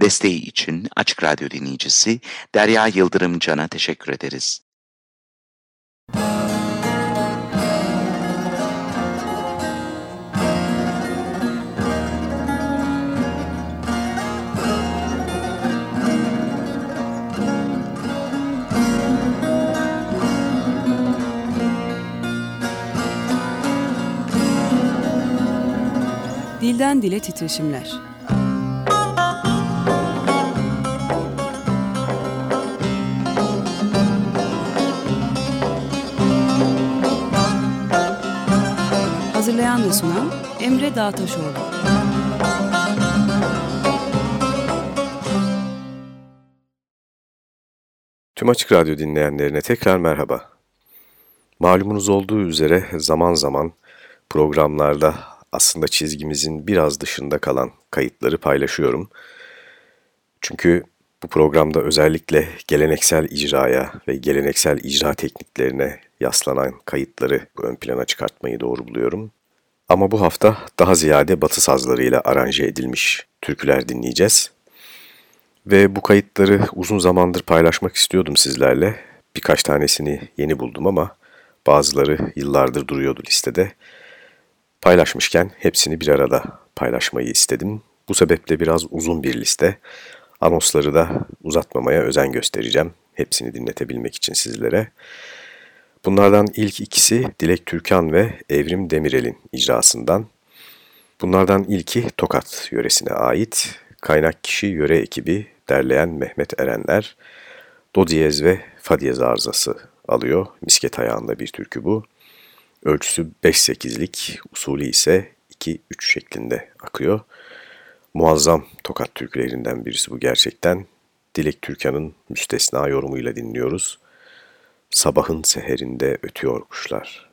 Desteği için Açık Radyo dinleyicisi Derya Yıldırım Can'a teşekkür ederiz. Dilden Dile Titreşimler Hazırlayan ve sunan Emre Dağtaşoğlu. Tüm Açık Radyo dinleyenlerine tekrar merhaba. Malumunuz olduğu üzere zaman zaman programlarda aslında çizgimizin biraz dışında kalan kayıtları paylaşıyorum. Çünkü bu programda özellikle geleneksel icraya ve geleneksel icra tekniklerine yaslanan kayıtları ön plana çıkartmayı doğru buluyorum. Ama bu hafta daha ziyade batı sazlarıyla aranje edilmiş türküler dinleyeceğiz. Ve bu kayıtları uzun zamandır paylaşmak istiyordum sizlerle. Birkaç tanesini yeni buldum ama bazıları yıllardır duruyordu listede. Paylaşmışken hepsini bir arada paylaşmayı istedim. Bu sebeple biraz uzun bir liste. Anonsları da uzatmamaya özen göstereceğim. Hepsini dinletebilmek için sizlere. Bunlardan ilk ikisi Dilek Türkan ve Evrim Demirel'in icrasından. Bunlardan ilki Tokat yöresine ait. Kaynak kişi yöre ekibi derleyen Mehmet Erenler. Do diyez ve fa diyez arızası alıyor. Misket ayağında bir türkü bu. Ölçüsü 5-8'lik, usulü ise 2-3 şeklinde akıyor. Muazzam tokat türkülerinden birisi bu gerçekten. Dilek Türkan'ın müstesna yorumuyla dinliyoruz. Sabahın seherinde ötüyor kuşlar.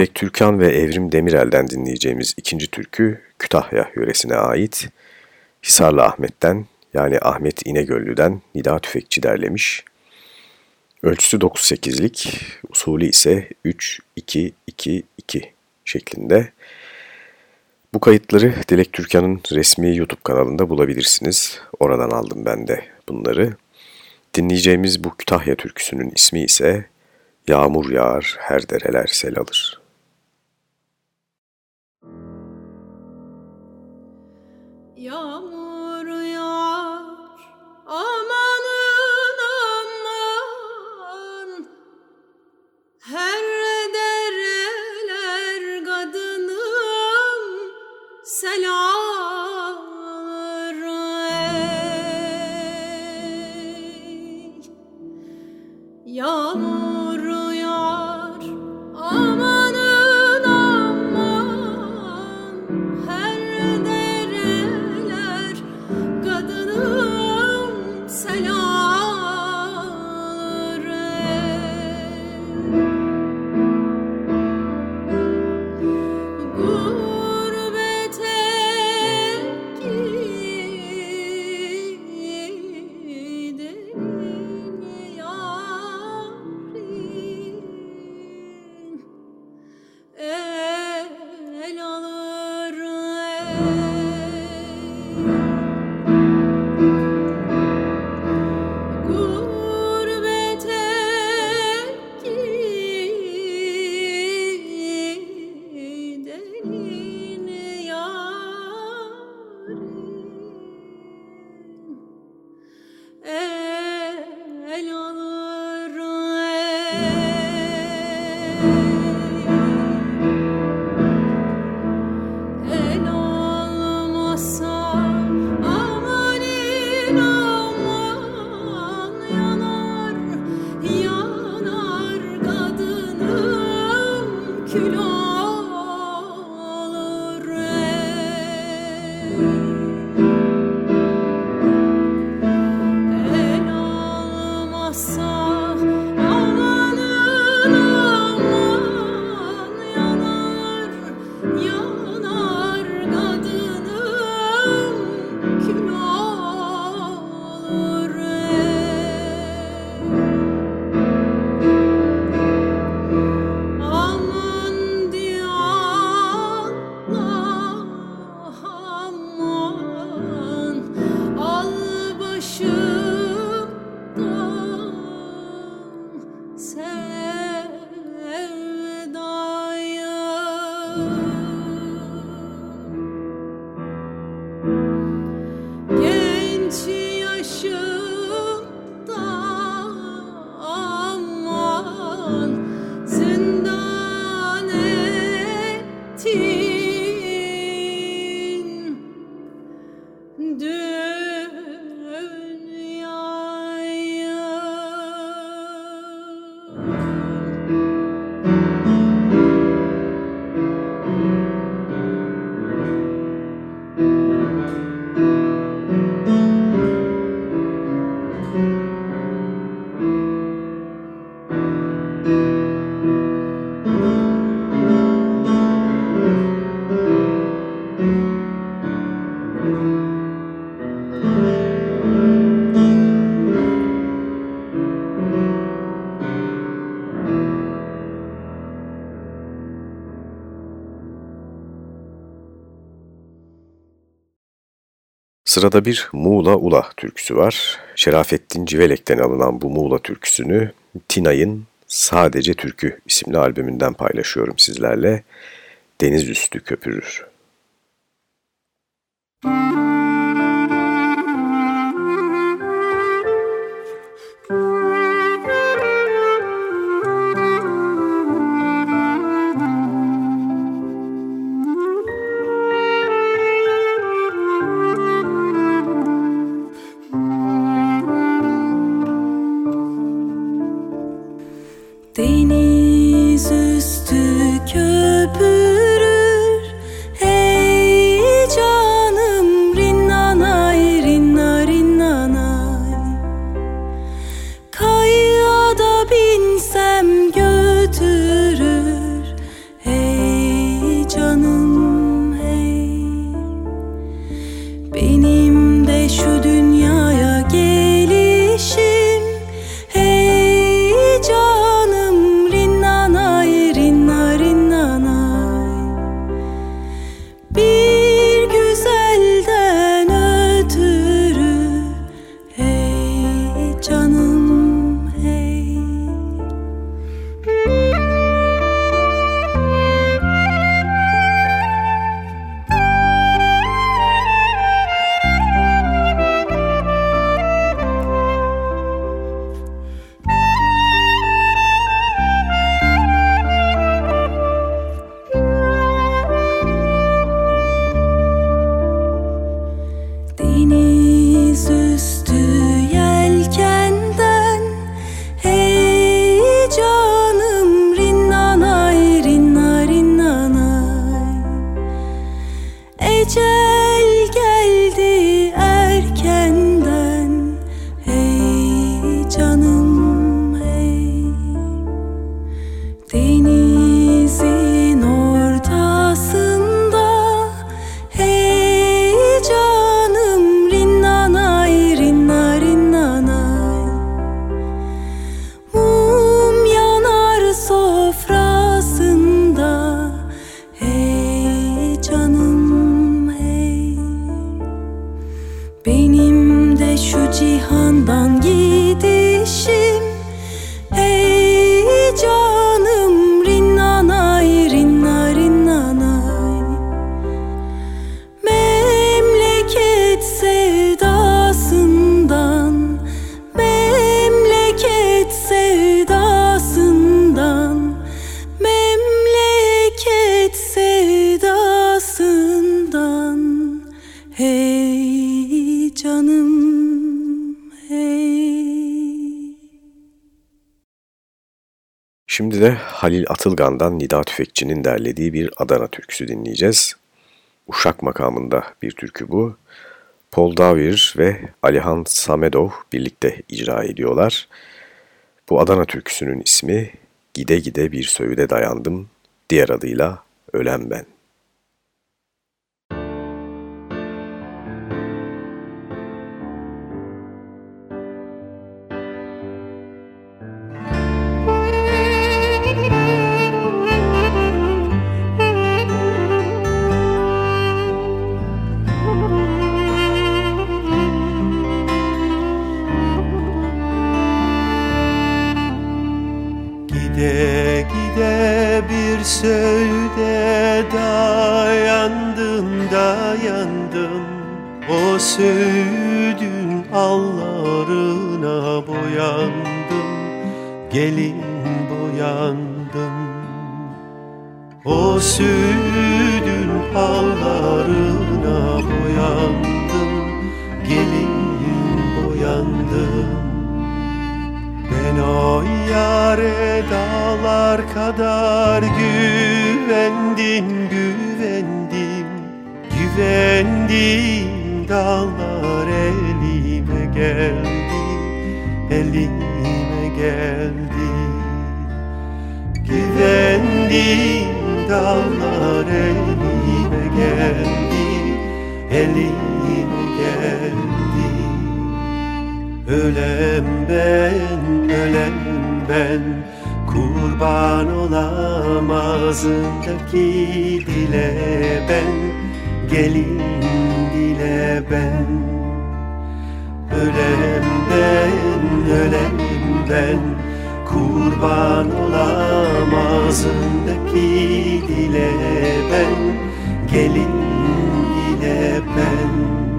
Dilek Türkan ve Evrim Demirel'den dinleyeceğimiz ikinci türkü Kütahya yöresine ait. Hisarlı Ahmet'ten yani Ahmet İnegöllü'den Nida Tüfekçi derlemiş. Ölçüsü 9-8'lik, usulü ise 3-2-2-2 şeklinde. Bu kayıtları Dilek Türkan'ın resmi YouTube kanalında bulabilirsiniz. Oradan aldım ben de bunları. Dinleyeceğimiz bu Kütahya türküsünün ismi ise Yağmur yağar, her dereler sel alır. on. Sırada bir Muğla Ula türküsü var. Şerafettin Civelek'ten alınan bu Muğla türküsünü Tinay'ın Sadece Türkü isimli albümünden paylaşıyorum sizlerle. Deniz üstü köpürür. Şimdi Halil Atılgan'dan Nida Tüfekçi'nin derlediği bir Adana türküsü dinleyeceğiz. Uşak makamında bir türkü bu. Paul Davir ve Alihan Samedov birlikte icra ediyorlar. Bu Adana türküsünün ismi Gide Gide Bir Söğüde Dayandım, diğer adıyla Ölen Ben. Güvendim, güvendim Güvendim dağlar elime geldi, elime geldi. Güvendim dağlar elime geldi, elime geldi. Ölem ben, ölem ben kurban olam ağzındaki dile ben Gelin dile ben. Ölem ben, ölelim ben Kurban olam ağzındaki dile ben Gelin dile ben.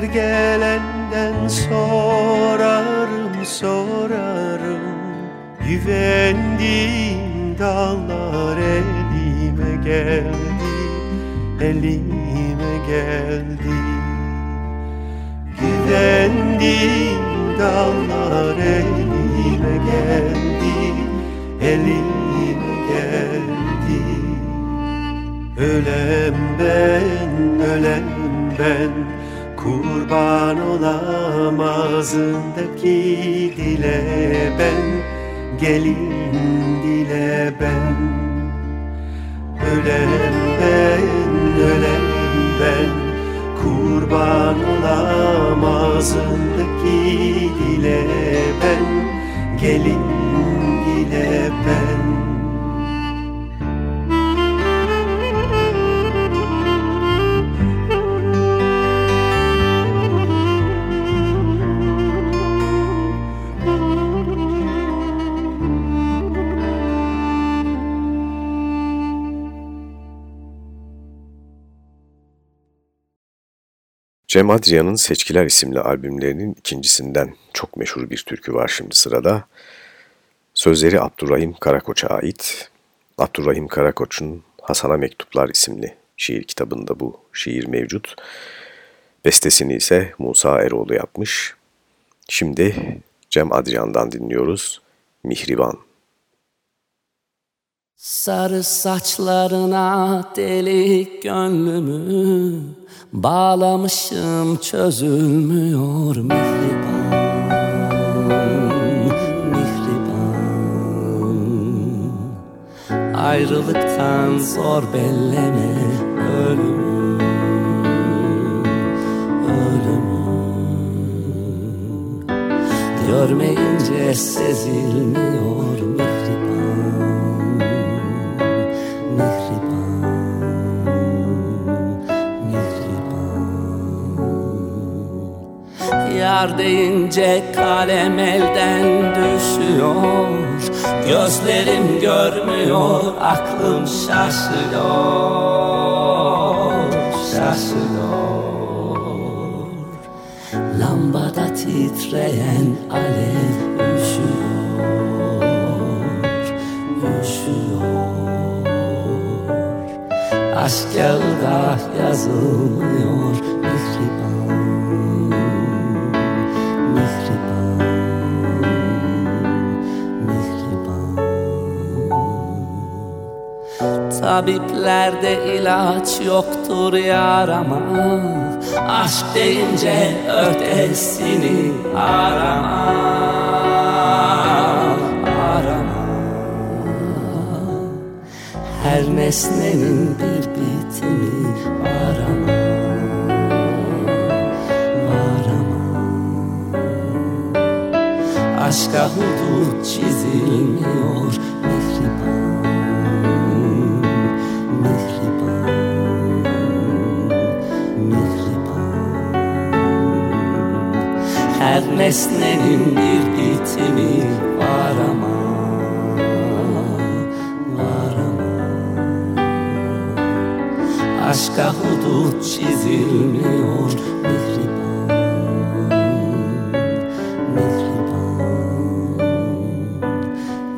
Her gelenden sorarım sorarım. Güvendiğim dallar elime geldi Elime geldi. Güvendiğim dallar elime geldi Elime geldi. Ölem ben, ölem ben Kurban olam ağzındaki dile ben Gelin dile ben. Ölem ben, ölem ben. Kurban olam ağzındaki dile ben Gelin dile ben Cem Adrian'ın Seçkiler isimli albümlerinin ikincisinden çok meşhur bir türkü var şimdi sırada. Sözleri Abdurrahim Karakoç'a ait. Abdurrahim Karakoç'un Hasan'a Mektuplar isimli şiir kitabında bu şiir mevcut. Bestesini ise Musa Eroğlu yapmış. Şimdi Cem Adrian'dan dinliyoruz. Mihriban. Sarı saçlarına delik gönlümü Bağlamışım çözülmüyor mihriban Mihriban. Ayrılıktan zor belleme ölümü Ölümü Görmeyince sezilmiyor Yar deyince kalem elden düşüyor Gözlerim görmüyor aklım şaşıyor Şaşıyor Lambada titreyen alev üşüyor, üşüyor. Aşk yazılmıyor Tabiplerde ilaç yoktur yarama. Aşk deyince ötesini arama. Arama. Her nesnenin bir bitimi arama. Arama. Aşka hudut çizilmiyor Her nesnenin bir bitimi var ama Var ama. Aşka hudut çizilmiyor mihriban Mihriban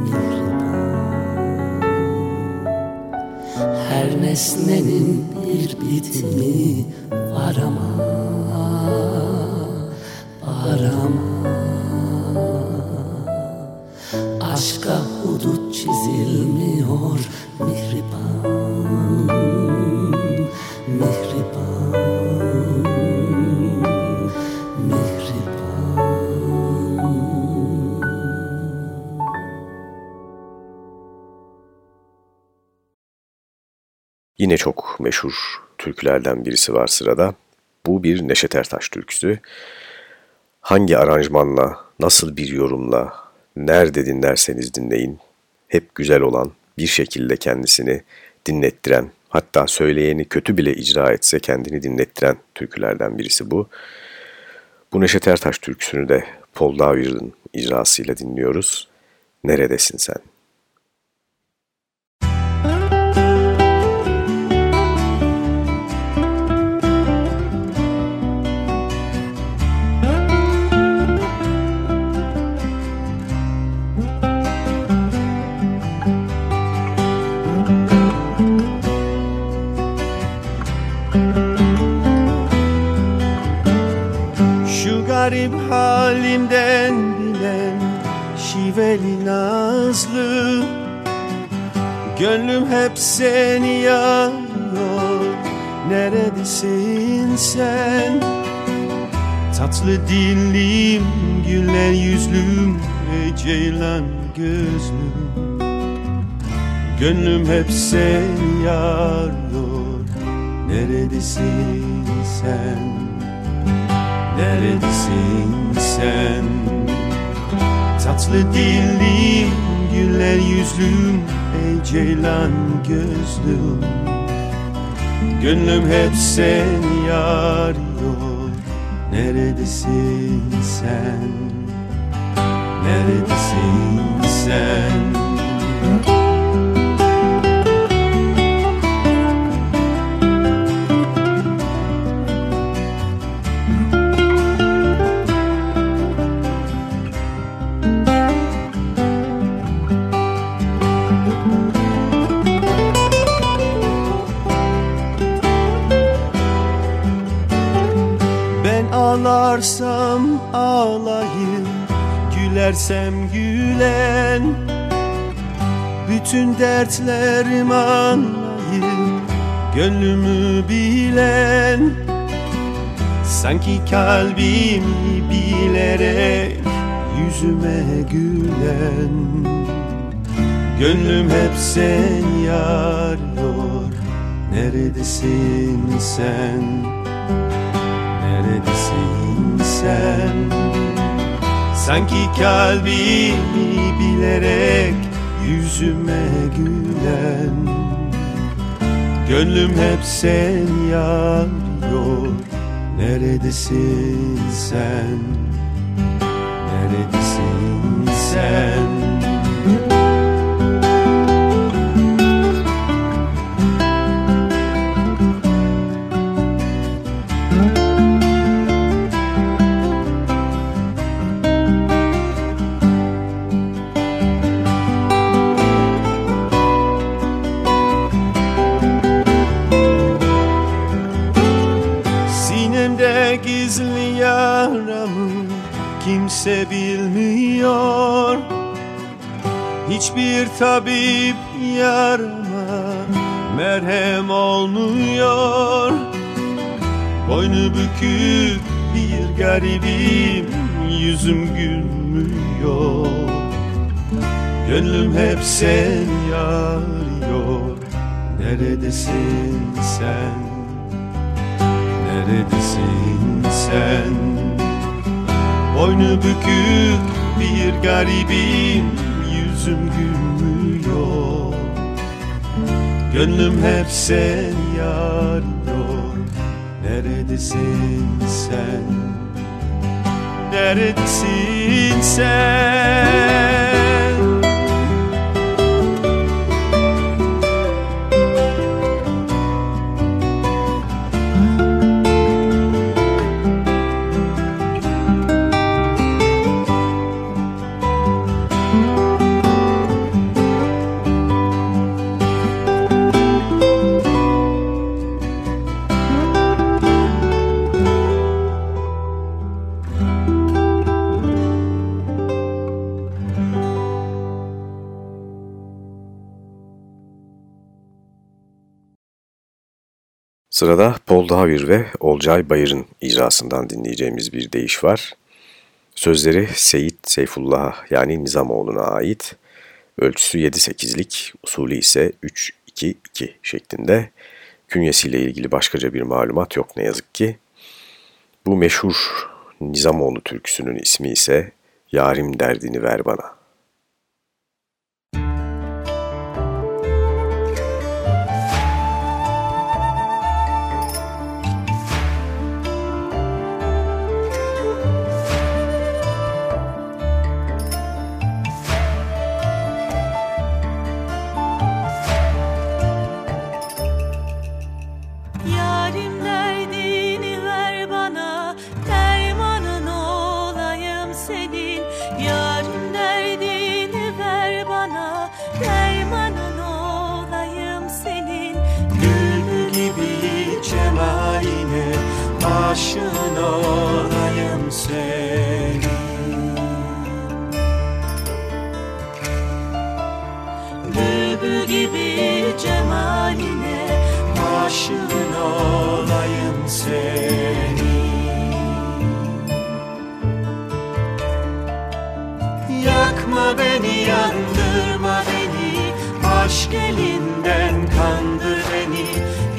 Mihriban. Her nesnenin bir bitimi var ama. Türkülerden birisi var sırada. Bu bir Neşet Ertaş türküsü. Hangi aranjmanla, nasıl bir yorumla, nerede dinlerseniz dinleyin, hep güzel olan, bir şekilde kendisini dinlettiren, hatta söyleyeni kötü bile icra etse kendini dinlettiren türkülerden birisi bu. Bu Neşet Ertaş türküsünü de Paul Davir'in icrasıyla dinliyoruz. Neredesin sen? Garip halimden bilen şiveli nazlı Gönlüm hep seni yarıyor Neredesin sen? Tatlı dillim, güller yüzlüm Ey ceylan gözlüm Gönlüm hep seni yarıyor Neredesin sen? Neredesin sen? Tatlı dillim, güller yüzlüm Ey ceylan gözlüm Gönlüm hep seni yarıyor Neredesin sen? Neredesin sen? Ağlarsam ağlayayım Gülersem gülen. Bütün dertlerimi anlayayım Gönlümü bilen. Sanki kalbimi bilerek Yüzüme gülen. Gönlüm hep seni yarıyor Neredesin sen? Sen? Sanki kalbimi bilerek yüzüme gülen Gönlüm hep seni yarıyor Neredesin sen? Neredesin sen? Hiçbir tabip yarama merhem olmuyor Boynu bükük bir garibim yüzüm gülmüyor Gönlüm hep sen yarıyor Neredesin sen? Neredesin sen? Boynu bükük bir garibim Yüzüm gülmüyor Gönlüm hep sen yarıyor Neredesin sen? Neredesin sen? Sırada Paul Davir ve Olcay Bayır'ın icrasından dinleyeceğimiz bir deyiş var. Sözleri Seyit Seyfullah yani Nizamoğlu'na ait. Ölçüsü 7-8'lik, usulü ise 3-2-2 şeklinde. Künyesiyle ilgili başkaca bir malumat yok ne yazık ki. Bu meşhur Nizamoğlu türküsünün ismi ise Yarim Derdini Ver Bana. Aşın olayım senin Bülbül gibi cemaline aşın olayım senin Yakma beni yandırma beni Aşk elinden kandır beni.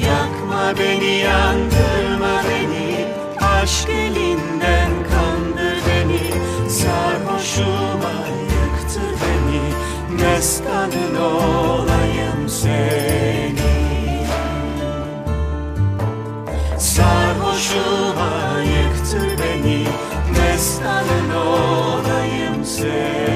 Yakma beni yandırma beni Aşk elinden kandır beni Sarhoşuma yıktır beni. Meskanın olayım seni. Sarhoşuma yıktır beni Meskanın olayım seni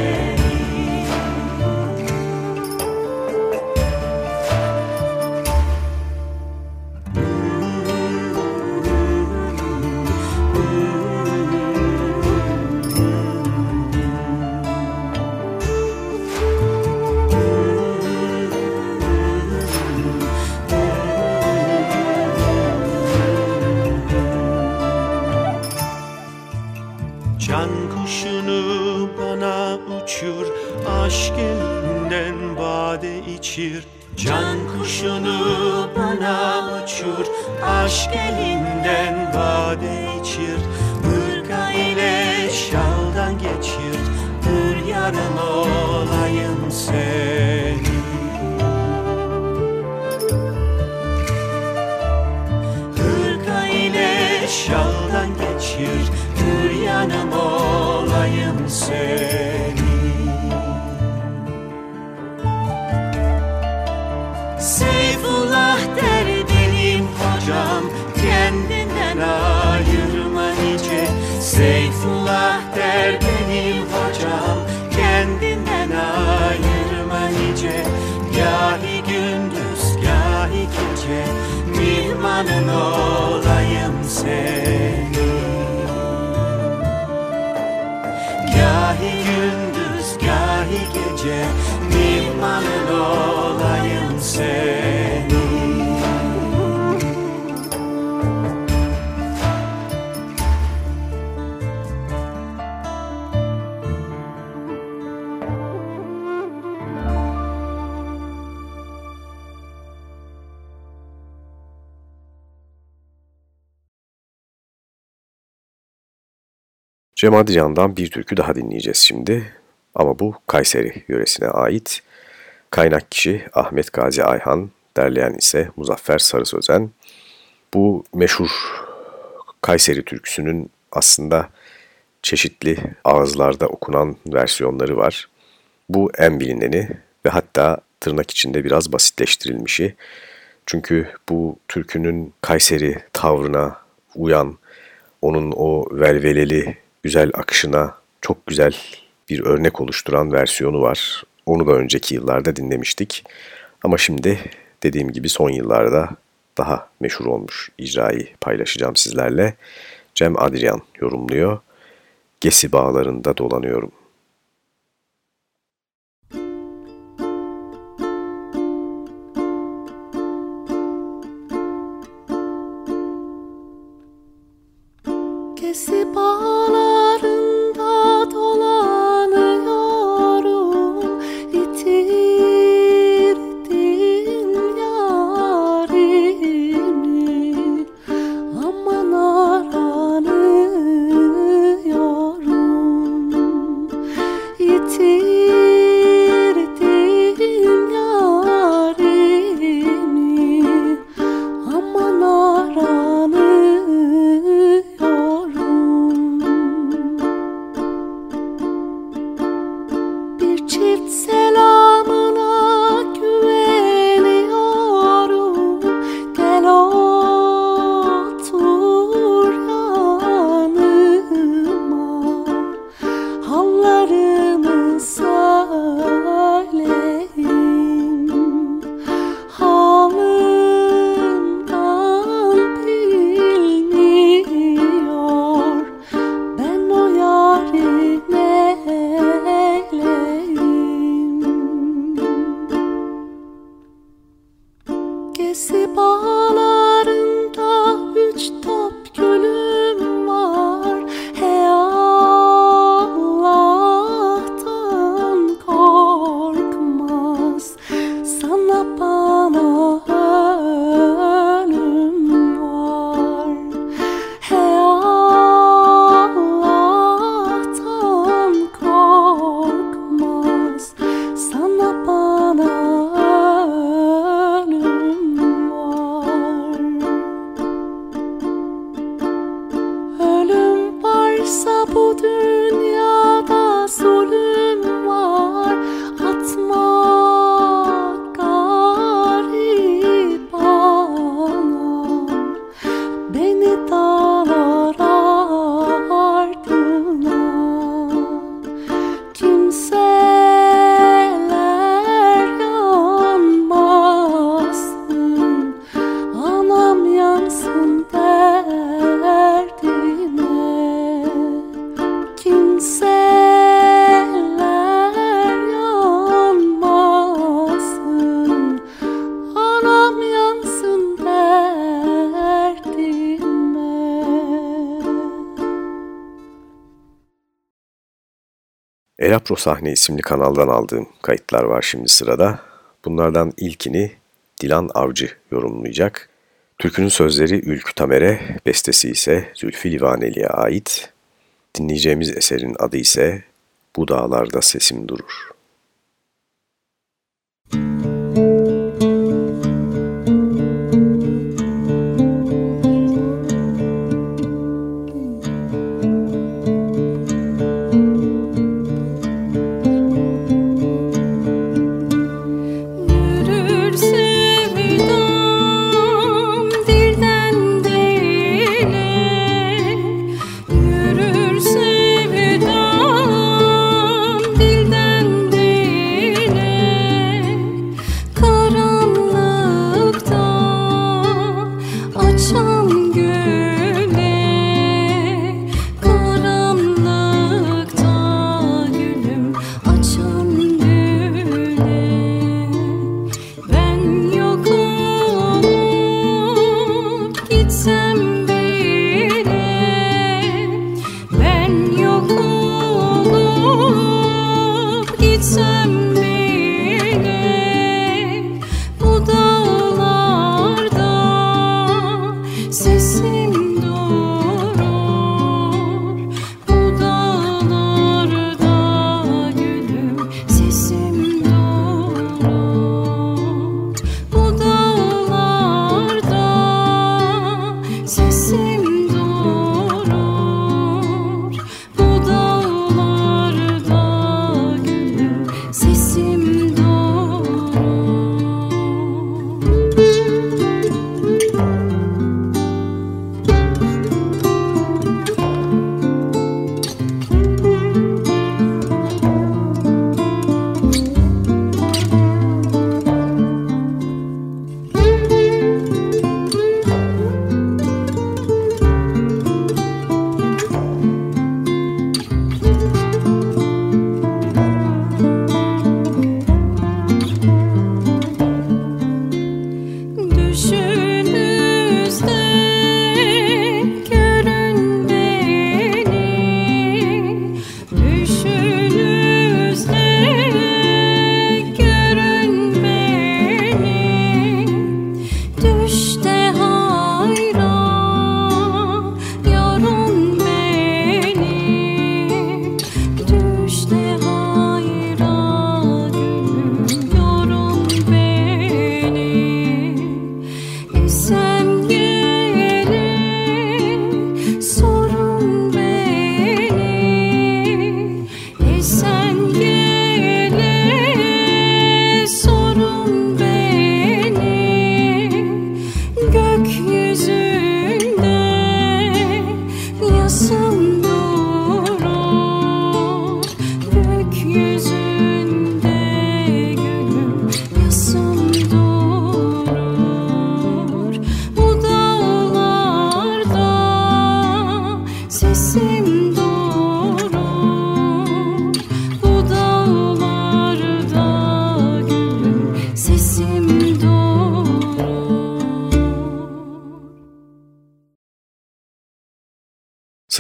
içir Can kuşunu bana uçur Aşk elinden bade içir. Hırka ile şaldan geçir Hür yarım olayım seni. Hırka ile şaldan geçir Hür yanım olayım seni nice Seyfullah der benim hocam Kendinden ayırma nice. Gahi gündüz gahi gece Mihmanın olayım seni Cem Adrian'dan bir türkü daha dinleyeceğiz şimdi. Ama bu Kayseri yöresine ait. Kaynak kişi Ahmet Gazi Ayhan, derleyen ise Muzaffer Sarı Sözen. Bu meşhur Kayseri türküsünün aslında çeşitli ağızlarda okunan versiyonları var. Bu en bilineni ve hatta tırnak içinde biraz basitleştirilmişi. Çünkü bu türkünün Kayseri tavrına uyan, onun o velveleli güzel akışına çok güzel bir örnek oluşturan versiyonu var. Onu da önceki yıllarda dinlemiştik. Ama şimdi dediğim gibi son yıllarda daha meşhur olmuş icrayı paylaşacağım sizlerle. Cem Adrian yorumluyor. Gesi bağlarında dolanıyorum. Elapro Sahne isimli kanaldan aldığım kayıtlar var şimdi sırada. Bunlardan ilkini Dilan Avcı yorumlayacak. Türkünün sözleri Ülkü Tamer'e, bestesi ise Zülfü Livaneli'ye ait. Dinleyeceğimiz eserin adı ise Bu Dağlarda Sesim Durur.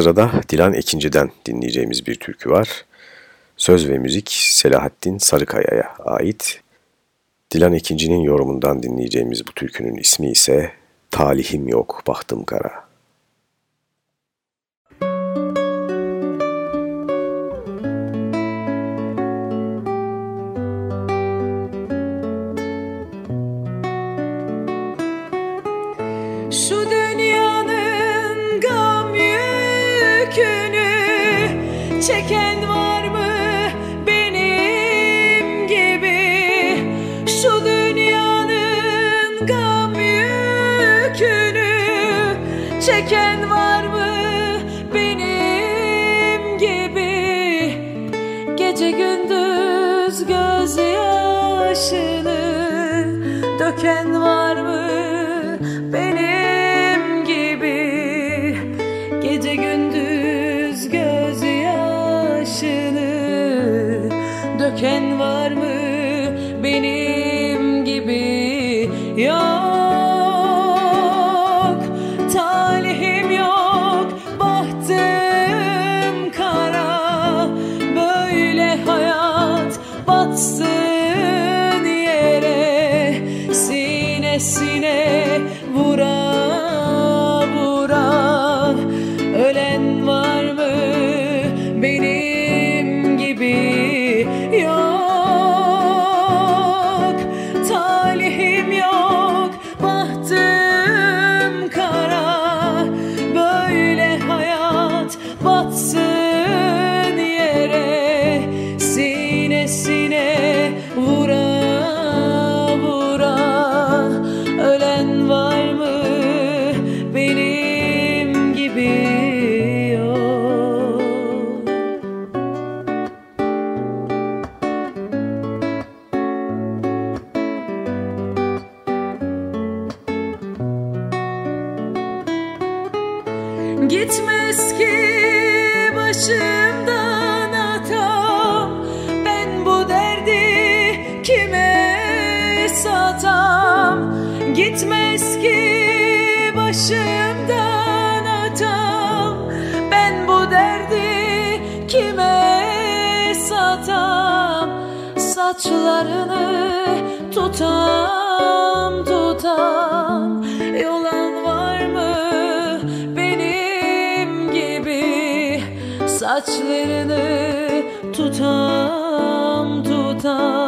Sırada Dilan Ekinci'den dinleyeceğimiz bir türkü var. Söz ve müzik Selahattin Sarıkaya'ya ait. Dilan Ekinci'nin yorumundan dinleyeceğimiz bu türkünün ismi ise Talihim Yok Bahtım Kara. marvel. saçlarını tutam tutam. Yolan var mı benim gibi? Saçlarını tutam tutam.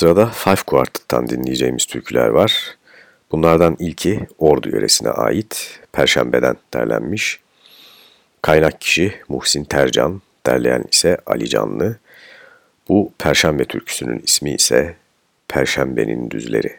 Sırada Five Quartet'tan dinleyeceğimiz türküler var. Bunlardan ilki Ordu yöresine ait, Perşembe'den derlenmiş. Kaynak kişi Muhsin Tercan, derleyen ise Ali Canlı. Bu Perşembe türküsünün ismi ise Perşembenin Düzleri.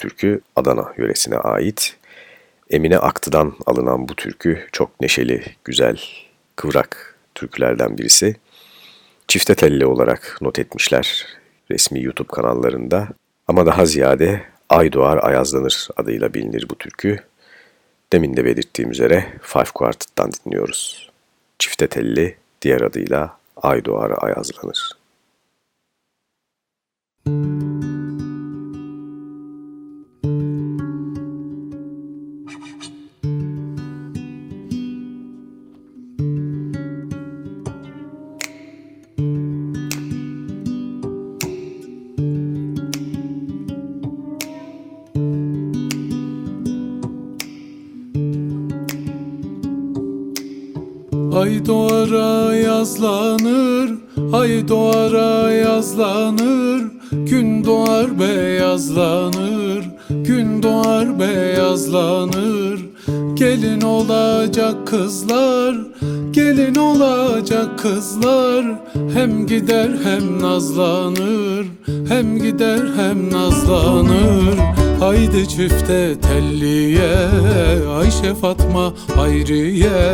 Türkü Adana yöresine ait. Emine Aktı'dan alınan bu türkü çok neşeli, güzel, kıvrak türkülerden birisi. Çifte telli olarak not etmişler resmi YouTube kanallarında. Ama daha ziyade Ay Doğar Ayazlanır adıyla bilinir bu türkü. Demin de belirttiğim üzere Five Quartet'tan dinliyoruz. Çifte telli, diğer adıyla Ay Doğar Ayazlanır. Ay beyazlanır, gün doğar beyazlanır. Gelin olacak kızlar, gelin olacak kızlar. Hem gider hem nazlanır, hem gider hem nazlanır. Haydi çifte telliye Ayşe Fatma Hayriye.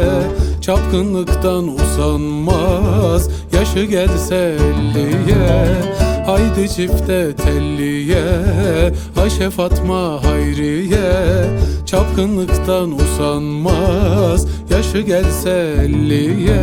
Çapkınlıktan usanmaz Yaşı gelse elliye Haydi çifte telliye Ayşe Fatma Hayriye. Çapkınlıktan usanmaz Yaşı gelse elliye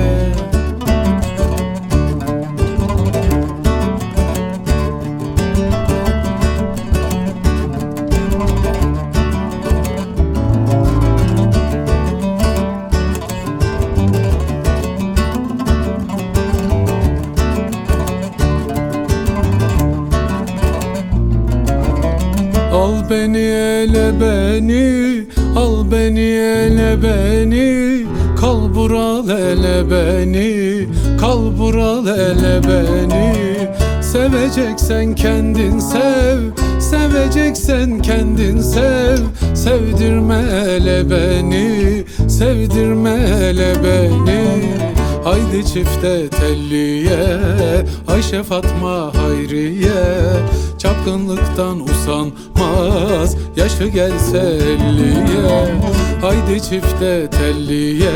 beni ele beni Al beni ele beni Kal bural ele beni Kal bural ele beni. Seveceksen kendin sev Seveceksen kendin sev. Sevdirme ele beni Sevdirme ele beni Haydi çifte telliye Ayşe Fatma Hayriye. Çapkınlıktan usanmaz Yaşı gelse elliye. Haydi çifte telliye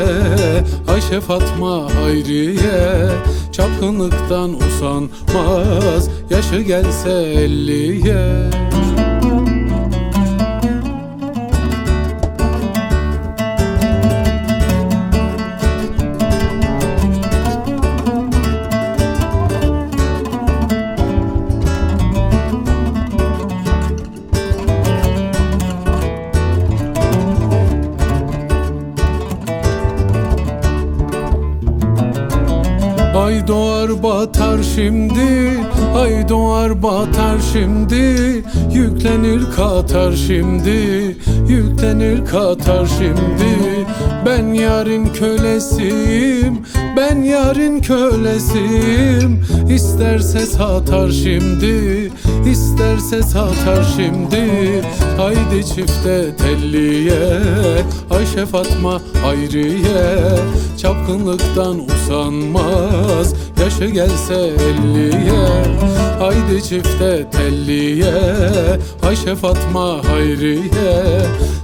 Ayşe Fatma Hayriye. Çapkınlıktan usanmaz Yaşı gelse elliye batar şimdi Yüklenir katar şimdi Yüklenir katar şimdi. Ben yarın kölesiyim Ben yarın kölesiyim İsterse satar şimdi İsterse satar şimdi Haydi çifte telliye Ayşe Fatma Hayriye Çapkınlıktan usanmaz Yaşı gelse elliye. Haydi çifte telliye Ayşe Fatma Hayriye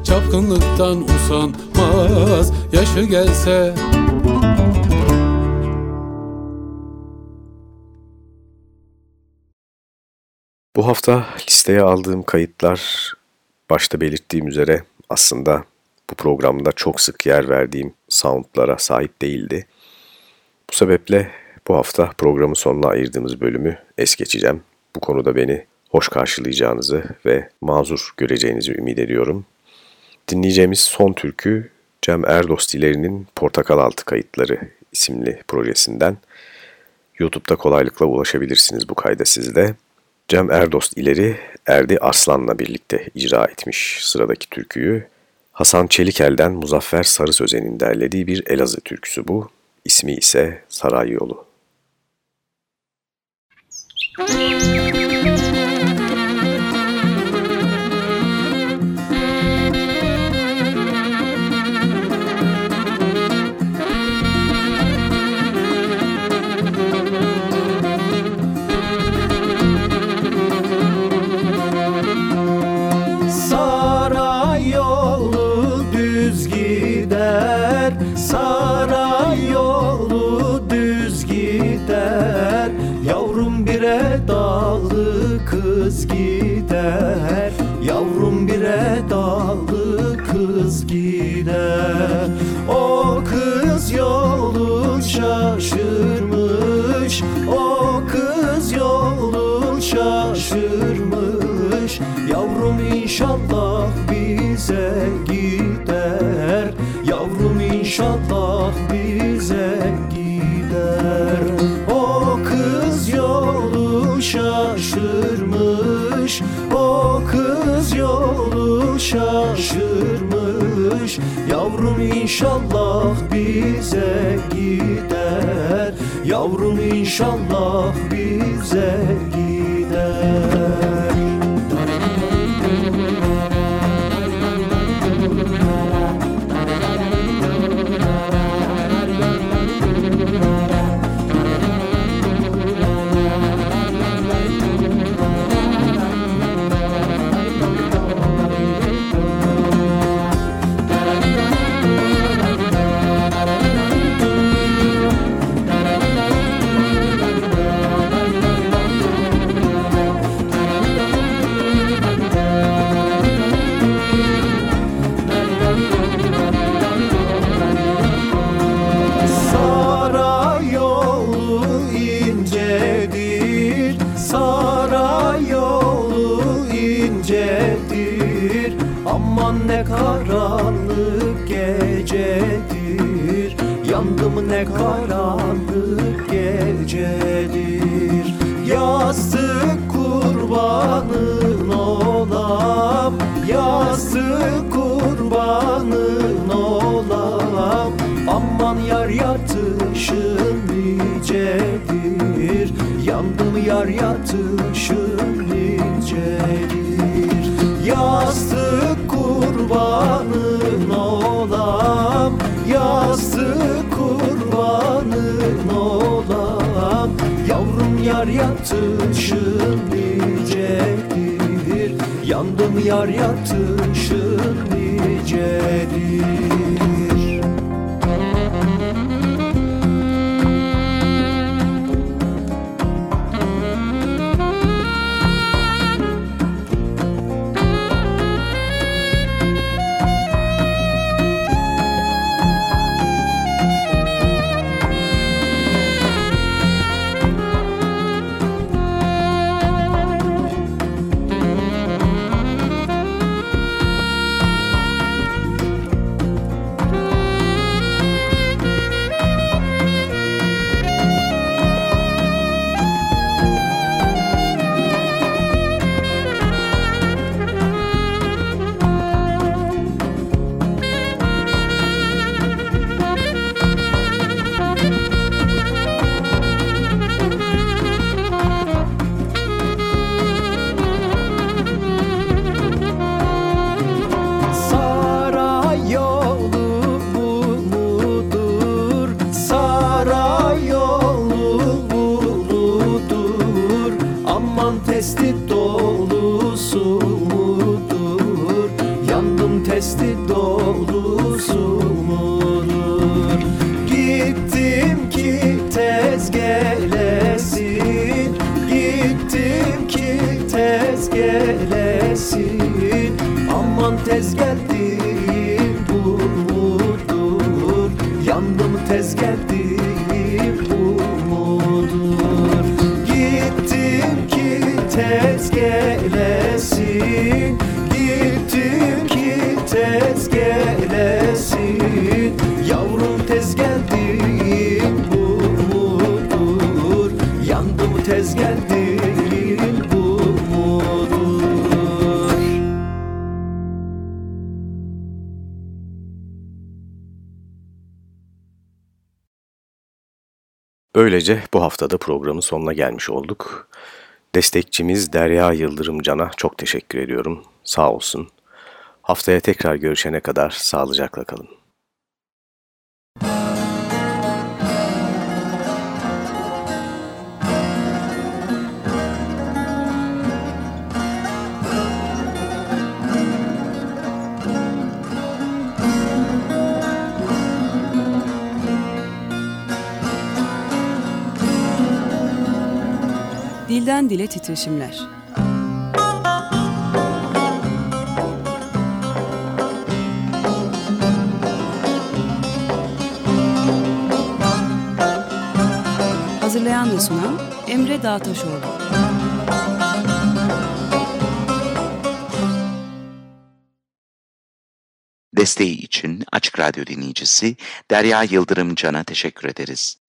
Çapkınlıktan usanmaz Yaşı gelse. Bu hafta listeye aldığım kayıtlar başta belirttiğim üzere aslında bu programda çok sık yer verdiğim soundlara sahip değildi. Bu sebeple bu hafta programın sonuna ayırdığımız bölümü es geçeceğim. Bu konuda beni hoş karşılayacağınızı ve mazur göreceğinizi ümit ediyorum. Dinleyeceğimiz son türkü Cem Erdost İleri'nin Portakal Altı Kayıtları isimli projesinden. YouTube'da kolaylıkla ulaşabilirsiniz bu kayda sizde. Cem Erdost ileri Erdi Arslan'la birlikte icra etmiş sıradaki türküyü. Hasan Çelikel'den Muzaffer Sarı Sözen'in derlediği bir Elazığ türküsü bu. İsmi ise Saray Yolu. Müzik inşallah bize gider. Yavrum inşallah bize gider. O kız yolu şaşırmış O kız yolu şaşırmış. Yavrum inşallah bize gider. Yavrum inşallah bize ne karanlık gecedir. Yastık kurbanın olam Yastık kurbanın olam. Aman yar yatışın nicedir Yandım yar yatışın nicedir. Yastık kurbanın olam Yastık aydın olan Yavrum yar yatışın nicedir. Yandım yar yatışın nicedir. ezgel Böylece bu haftada programın sonuna gelmiş olduk. Destekçimiz Derya Yıldırım Can'a çok teşekkür ediyorum. Sağ olsun. Haftaya tekrar görüşene kadar sağlıcakla kalın. Dilden dile titreşimler. Hazırlayan ve sunan Emre Dağtaşoğlu. Desteği için Açık Radyo dinleyicisi Derya Yıldırım Can'a teşekkür ederiz.